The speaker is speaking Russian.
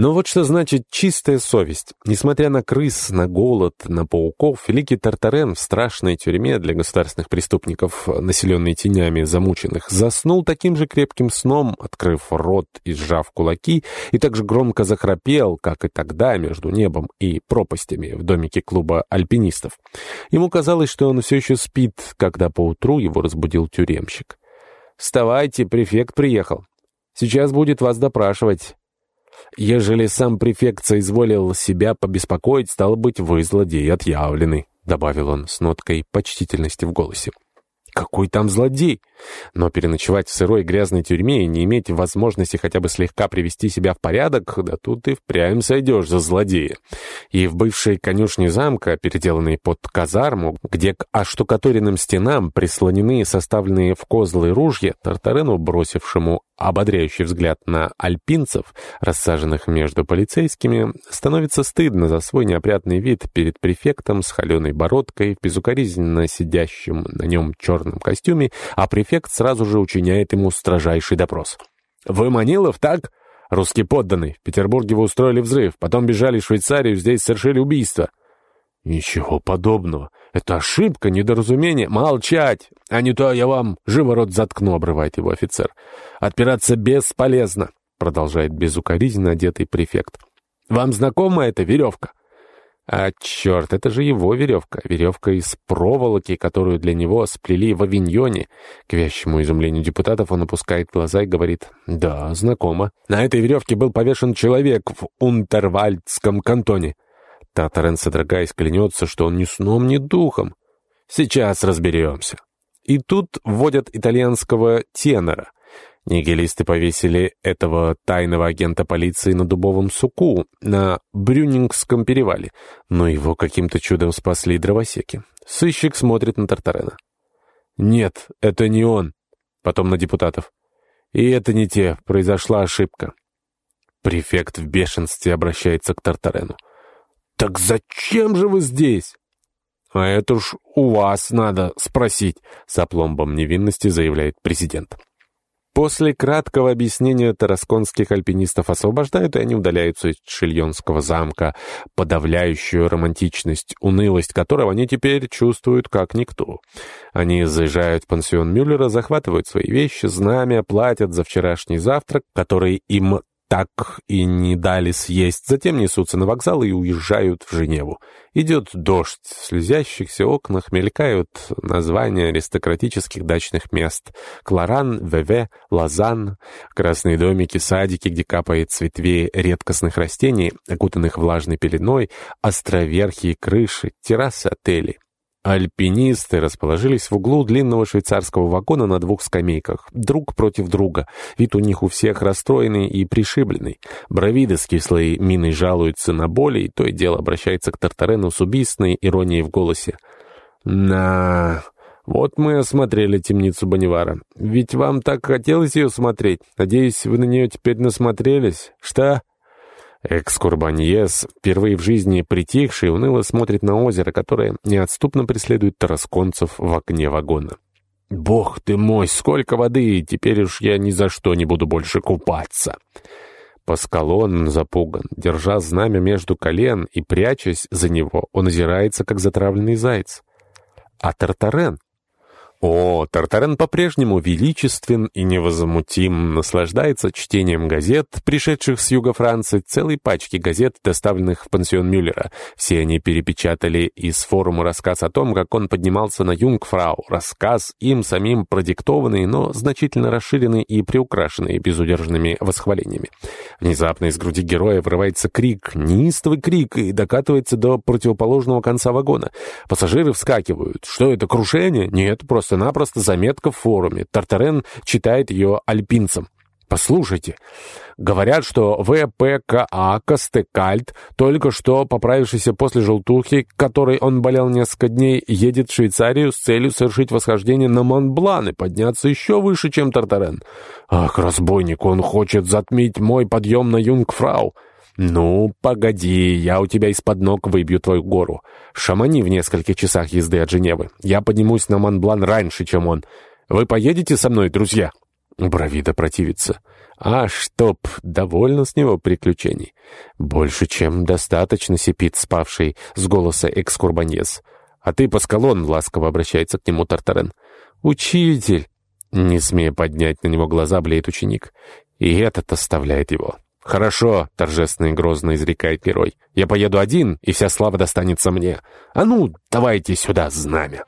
Но вот что значит чистая совесть. Несмотря на крыс, на голод, на пауков, великий Тартарен в страшной тюрьме для государственных преступников, населенной тенями замученных, заснул таким же крепким сном, открыв рот и сжав кулаки, и так же громко захрапел, как и тогда между небом и пропастями в домике клуба альпинистов. Ему казалось, что он все еще спит, когда поутру его разбудил тюремщик. «Вставайте, префект приехал. Сейчас будет вас допрашивать». Ежели сам префект соизволил себя побеспокоить, стало быть, вы злодей отъявленный», — добавил он с ноткой почтительности в голосе. Какой там злодей? Но переночевать в сырой грязной тюрьме и не иметь возможности хотя бы слегка привести себя в порядок, да тут ты впрямь сойдешь за злодея. И в бывшей конюшне замка, переделанной под казарму, где к оштукатуренным стенам прислонены составленные в козлы ружья, Тартарену, бросившему ободряющий взгляд на альпинцев, рассаженных между полицейскими, становится стыдно за свой неопрятный вид перед префектом с холеной бородкой, безукоризненно сидящим на нем черном костюме, а префект сразу же учиняет ему строжайший допрос. «Вы Манилов, так?» «Русский подданный. В Петербурге вы устроили взрыв, потом бежали в Швейцарию, здесь совершили убийство». «Ничего подобного. Это ошибка, недоразумение. Молчать! А не то я вам живо рот заткну», — обрывает его офицер. «Отпираться бесполезно», — продолжает безукоризненно одетый префект. «Вам знакома эта веревка?» А черт, это же его веревка. Веревка из проволоки, которую для него сплели в авиньоне. К вящему изумлению депутатов он опускает глаза и говорит «Да, знакомо». На этой веревке был повешен человек в Унтервальдском кантоне. Татарен, содрогаясь, клянется, что он ни сном, ни духом. Сейчас разберемся. И тут вводят итальянского тенора. Нигилисты повесили этого тайного агента полиции на дубовом суку на Брюнингском перевале, но его каким-то чудом спасли дровосеки. Сыщик смотрит на Тартарена. «Нет, это не он». Потом на депутатов. «И это не те. Произошла ошибка». Префект в бешенстве обращается к Тартарену. «Так зачем же вы здесь?» «А это уж у вас надо спросить», — с опломбом невинности заявляет президент. После краткого объяснения тарасконских альпинистов освобождают, и они удаляются из Шильонского замка, подавляющую романтичность, унылость которого они теперь чувствуют как никто. Они заезжают в пансион Мюллера, захватывают свои вещи, знамя, платят за вчерашний завтрак, который им так и не дали съесть, затем несутся на вокзал и уезжают в Женеву. Идет дождь, в слезящихся окнах мелькают названия аристократических дачных мест. Кларан, ВВ, Лозанн, красные домики, садики, где капает с редкостных растений, окутанных влажной пеленой, островерхие крыши, террасы отелей. Альпинисты расположились в углу длинного швейцарского вагона на двух скамейках, друг против друга. Вид у них у всех расстроенный и пришибленный. Бравида с кислой миной жалуется на боли, и то и дело обращается к Тартарену с убийственной иронией в голосе. «На... вот мы осмотрели темницу Бонивара. Ведь вам так хотелось ее смотреть. Надеюсь, вы на нее теперь насмотрелись? Что?» Экскурбаньес, впервые в жизни притихший, уныло смотрит на озеро, которое неотступно преследует тарасконцев в окне вагона. «Бог ты мой, сколько воды! Теперь уж я ни за что не буду больше купаться!» Паскалон запуган, держа знамя между колен и прячась за него, он озирается, как затравленный заяц. А Тартарен о, Тартарен по-прежнему величествен и невозмутим, наслаждается чтением газет, пришедших с юга Франции, целой пачки газет, доставленных в пансион Мюллера. Все они перепечатали из форума рассказ о том, как он поднимался на Юнгфрау. Рассказ им самим продиктованный, но значительно расширенный и приукрашенный безудержными восхвалениями. Внезапно из груди героя вырывается крик, неистовый крик, и докатывается до противоположного конца вагона. Пассажиры вскакивают. Что это, крушение? Нет, просто просто-напросто заметка в форуме. Тартарен читает ее альпинцам. Послушайте, говорят, что ВПКА Костекальт, только что поправившийся после желтухи, которой он болел несколько дней, едет в Швейцарию с целью совершить восхождение на Монблан и подняться еще выше, чем Тартарен. Ах, разбойник, он хочет затмить мой подъем на Юнгфрау. «Ну, погоди, я у тебя из-под ног выбью твою гору. Шамани в нескольких часах езды от Женевы. Я поднимусь на Монблан раньше, чем он. Вы поедете со мной, друзья?» Бравида противится. А чтоб довольно с него приключений. Больше, чем достаточно, сипит спавший с голоса экскурбаньес. А ты, Паскалон, ласково обращается к нему Тартарен. Учитель! Не смея поднять на него глаза, блеет ученик. И этот оставляет его. «Хорошо», — торжественно и грозно изрекает герой. «Я поеду один, и вся слава достанется мне. А ну, давайте сюда знамя».